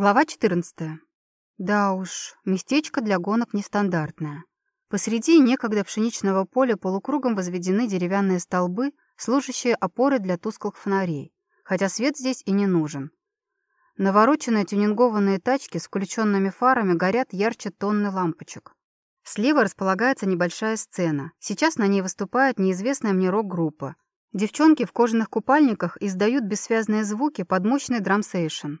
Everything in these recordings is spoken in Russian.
Глава 14. Да уж, местечко для гонок нестандартное. Посреди некогда пшеничного поля полукругом возведены деревянные столбы, служащие опорой для тусклых фонарей, хотя свет здесь и не нужен. Навороченные тюнингованные тачки с включенными фарами горят ярче тонны лампочек. Слева располагается небольшая сцена. Сейчас на ней выступает неизвестная мне рок-группа. Девчонки в кожаных купальниках издают бессвязные звуки под мощный драмсейшн.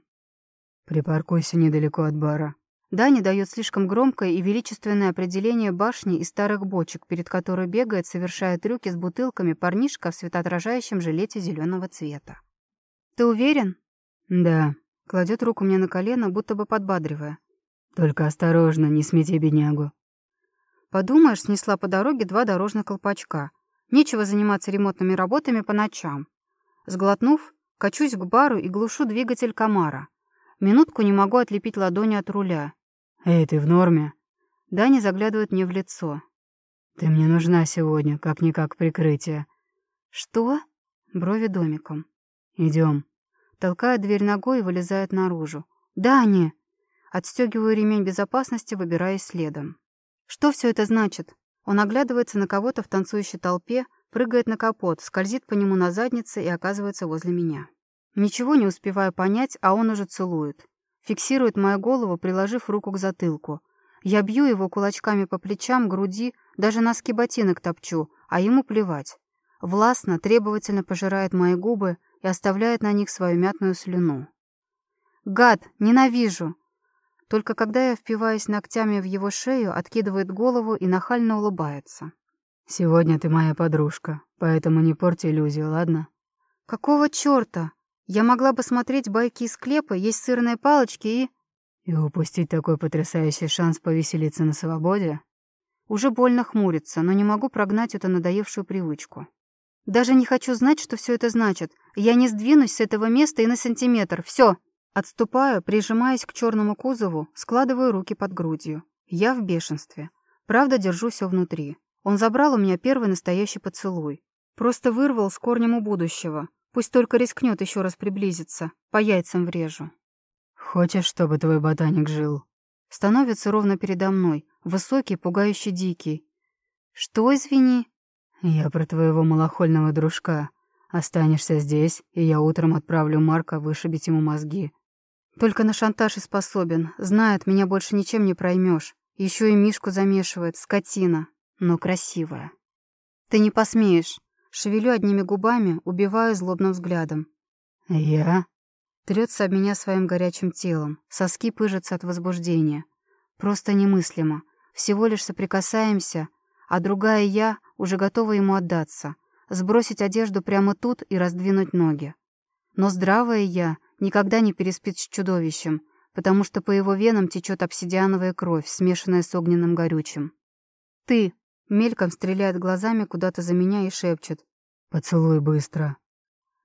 «Припаркуйся недалеко от бара». Дани дает слишком громкое и величественное определение башни из старых бочек, перед которой бегает, совершая трюки с бутылками парнишка в светоотражающем жилете зеленого цвета. «Ты уверен?» «Да». Кладет руку мне на колено, будто бы подбадривая. «Только осторожно, не смети беднягу». Подумаешь, снесла по дороге два дорожных колпачка. Нечего заниматься ремонтными работами по ночам. Сглотнув, качусь к бару и глушу двигатель комара. Минутку не могу отлепить ладони от руля. «Эй, ты в норме?» Даня заглядывает мне в лицо. «Ты мне нужна сегодня, как-никак прикрытие». «Что?» Брови домиком. Идем. Толкает дверь ногой и вылезает наружу. «Даня!» Отстегиваю ремень безопасности, выбираясь следом. «Что все это значит?» Он оглядывается на кого-то в танцующей толпе, прыгает на капот, скользит по нему на заднице и оказывается возле меня. Ничего не успеваю понять, а он уже целует. Фиксирует мою голову, приложив руку к затылку. Я бью его кулачками по плечам, груди, даже носки ботинок топчу, а ему плевать. Властно, требовательно пожирает мои губы и оставляет на них свою мятную слюну. «Гад! Ненавижу!» Только когда я впиваюсь ногтями в его шею, откидывает голову и нахально улыбается. «Сегодня ты моя подружка, поэтому не порти иллюзию, ладно?» «Какого чёрта? Я могла бы смотреть байки из склепа, есть сырные палочки и... И упустить такой потрясающий шанс повеселиться на свободе? Уже больно хмурится, но не могу прогнать эту надоевшую привычку. Даже не хочу знать, что все это значит. Я не сдвинусь с этого места и на сантиметр. Все. Отступаю, прижимаясь к черному кузову, складываю руки под грудью. Я в бешенстве. Правда, держу все внутри. Он забрал у меня первый настоящий поцелуй. Просто вырвал с корнем у будущего. Пусть только рискнет еще раз приблизиться. По яйцам врежу. Хочешь, чтобы твой ботаник жил? Становится ровно передо мной. Высокий, пугающий дикий. Что, извини? Я про твоего малохольного дружка. Останешься здесь, и я утром отправлю Марка вышибить ему мозги. Только на шантаж и способен. Знает, меня больше ничем не проймешь. Еще и Мишку замешивает, скотина. Но красивая. Ты не посмеешь. Шевелю одними губами, убиваю злобным взглядом. «Я?» Трется об меня своим горячим телом. Соски пыжатся от возбуждения. Просто немыслимо. Всего лишь соприкасаемся, а другая я уже готова ему отдаться. Сбросить одежду прямо тут и раздвинуть ноги. Но здравая я никогда не переспит с чудовищем, потому что по его венам течет обсидиановая кровь, смешанная с огненным горючим. «Ты!» Мельком стреляет глазами куда-то за меня и шепчет. «Поцелуй быстро».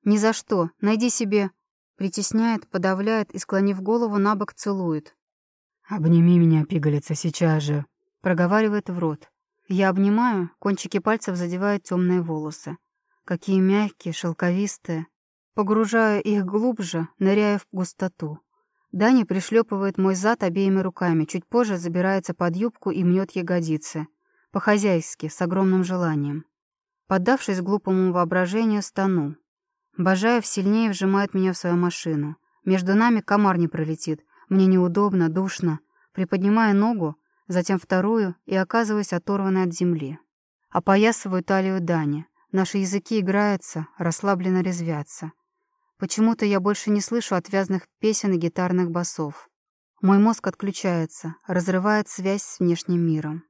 «Ни за что. Найди себе...» Притесняет, подавляет и, склонив голову, на бок целует. «Обними меня, пигалица, сейчас же», — проговаривает в рот. Я обнимаю, кончики пальцев задевают темные волосы. Какие мягкие, шелковистые. Погружаю их глубже, ныряя в густоту. Даня пришлепывает мой зад обеими руками, чуть позже забирается под юбку и мнет ягодицы. По-хозяйски, с огромным желанием. Поддавшись глупому воображению, стану. Бажаев сильнее вжимает меня в свою машину. Между нами комар не пролетит. Мне неудобно, душно. Приподнимаю ногу, затем вторую и оказываюсь оторванной от земли. Опоясываю талию Дани. Наши языки играются, расслабленно резвятся. Почему-то я больше не слышу отвязных песен и гитарных басов. Мой мозг отключается, разрывает связь с внешним миром.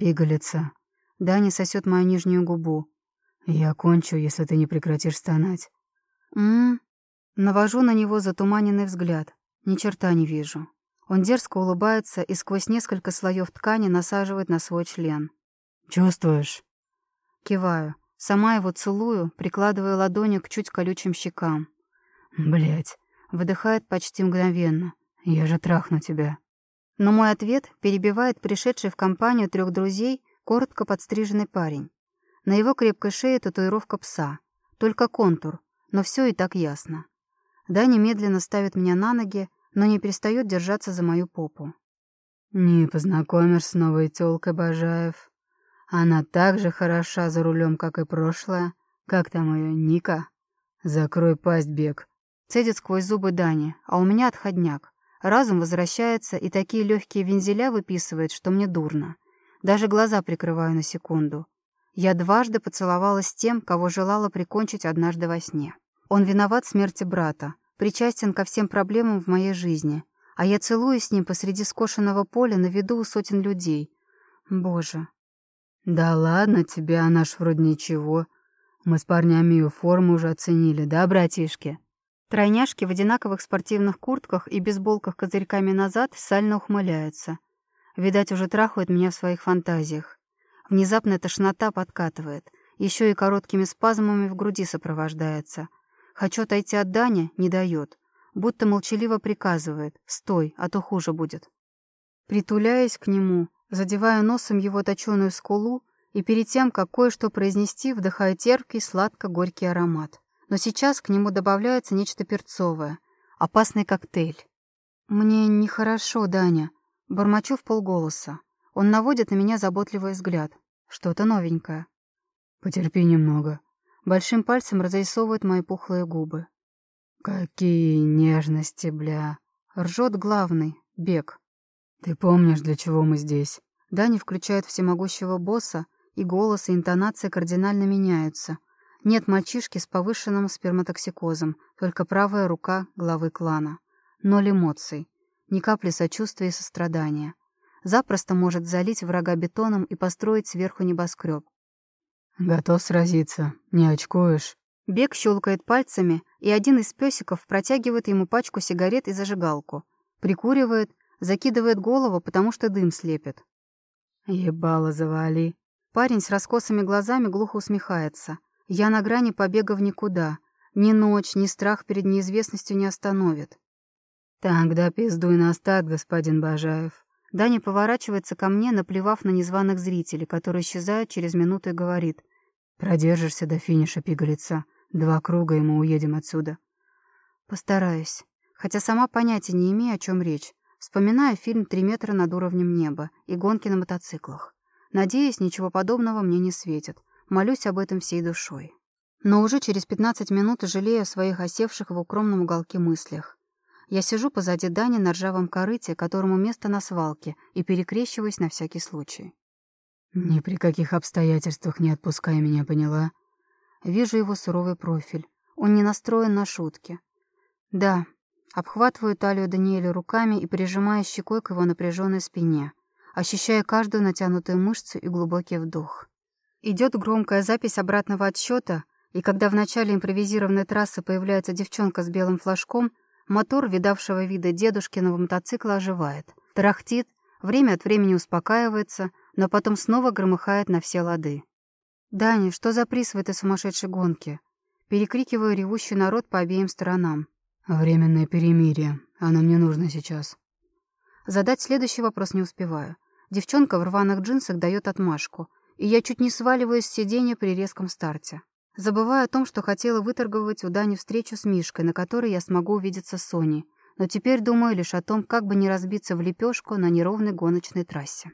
Пигалица. Дани сосет мою нижнюю губу. Я кончу, если ты не прекратишь стонать. М, Навожу на него затуманенный взгляд. Ни черта не вижу. Он дерзко улыбается и сквозь несколько слоев ткани насаживает на свой член. Чувствуешь? Киваю. Сама его целую, прикладывая ладони к чуть колючим щекам. Блять. Выдыхает почти мгновенно. Я же трахну тебя. Но мой ответ перебивает пришедший в компанию трех друзей коротко подстриженный парень. На его крепкой шее татуировка пса. Только контур, но все и так ясно. Даня медленно ставит меня на ноги, но не перестает держаться за мою попу. «Не познакомишь с новой тёлкой, Бажаев. Она так же хороша за рулем, как и прошлая. Как там ее, Ника? Закрой пасть, Бег». Цедит сквозь зубы Дани, а у меня отходняк. Разум возвращается и такие легкие вензеля выписывает, что мне дурно. Даже глаза прикрываю на секунду. Я дважды поцеловалась с тем, кого желала прикончить однажды во сне. Он виноват в смерти брата, причастен ко всем проблемам в моей жизни, а я целуюсь с ним посреди скошенного поля на виду у сотен людей. Боже. Да ладно тебе, она ж вроде ничего. Мы с парнями ее форму уже оценили, да, братишки? Тройняшки в одинаковых спортивных куртках и бейсболках козырьками назад сально ухмыляются. Видать, уже трахают меня в своих фантазиях. Внезапная тошнота подкатывает, еще и короткими спазмами в груди сопровождается — Хочу отойти от Дани, не дает. Будто молчаливо приказывает «Стой, а то хуже будет». Притуляясь к нему, задевая носом его точеную скулу, и перед тем, как кое-что произнести, вдыхаю терпкий, сладко-горький аромат. Но сейчас к нему добавляется нечто перцовое. Опасный коктейль. «Мне нехорошо, Даня», — бормочу в полголоса. Он наводит на меня заботливый взгляд. Что-то новенькое. «Потерпи немного», Большим пальцем разрисовывает мои пухлые губы. «Какие нежности, бля!» Ржет главный, бег. «Ты помнишь, для чего мы здесь?» Дани включает всемогущего босса, и голос, и интонация кардинально меняются. Нет мальчишки с повышенным сперматоксикозом, только правая рука главы клана. Ноль эмоций, ни капли сочувствия и сострадания. Запросто может залить врага бетоном и построить сверху небоскреб. «Готов сразиться. Не очкуешь?» Бег щелкает пальцами, и один из песиков протягивает ему пачку сигарет и зажигалку. Прикуривает, закидывает голову, потому что дым слепит. «Ебало завали». Парень с раскосыми глазами глухо усмехается. «Я на грани побега в никуда. Ни ночь, ни страх перед неизвестностью не остановит». «Тогда пиздуй на старт, господин Бажаев». Даня поворачивается ко мне, наплевав на незваных зрителей, которые исчезают через минуту и говорит. Продержишься до финиша, пигалица. Два круга, и мы уедем отсюда. Постараюсь. Хотя сама понятия не имею, о чем речь. Вспоминаю фильм «Три метра над уровнем неба» и гонки на мотоциклах. Надеюсь, ничего подобного мне не светит. Молюсь об этом всей душой. Но уже через 15 минут жалею о своих осевших в укромном уголке мыслях. Я сижу позади Дани на ржавом корыте, которому место на свалке, и перекрещиваюсь на всякий случай. «Ни при каких обстоятельствах не отпускай меня, поняла?» Вижу его суровый профиль. Он не настроен на шутки. «Да». Обхватываю талию Даниэля руками и прижимаю щекой к его напряженной спине, ощущая каждую натянутую мышцу и глубокий вдох. Идет громкая запись обратного отсчета, и когда в начале импровизированной трассы появляется девчонка с белым флажком, мотор видавшего вида дедушкиного мотоцикла оживает, тарахтит, время от времени успокаивается, но потом снова громыхает на все лады. «Дани, что за приз в этой сумасшедшей гонке?» Перекрикиваю ревущий народ по обеим сторонам. «Временное перемирие. Оно мне нужно сейчас». Задать следующий вопрос не успеваю. Девчонка в рваных джинсах дает отмашку, и я чуть не сваливаюсь с сиденья при резком старте. Забываю о том, что хотела выторговать у Дани встречу с Мишкой, на которой я смогу увидеться с Соней, но теперь думаю лишь о том, как бы не разбиться в лепешку на неровной гоночной трассе.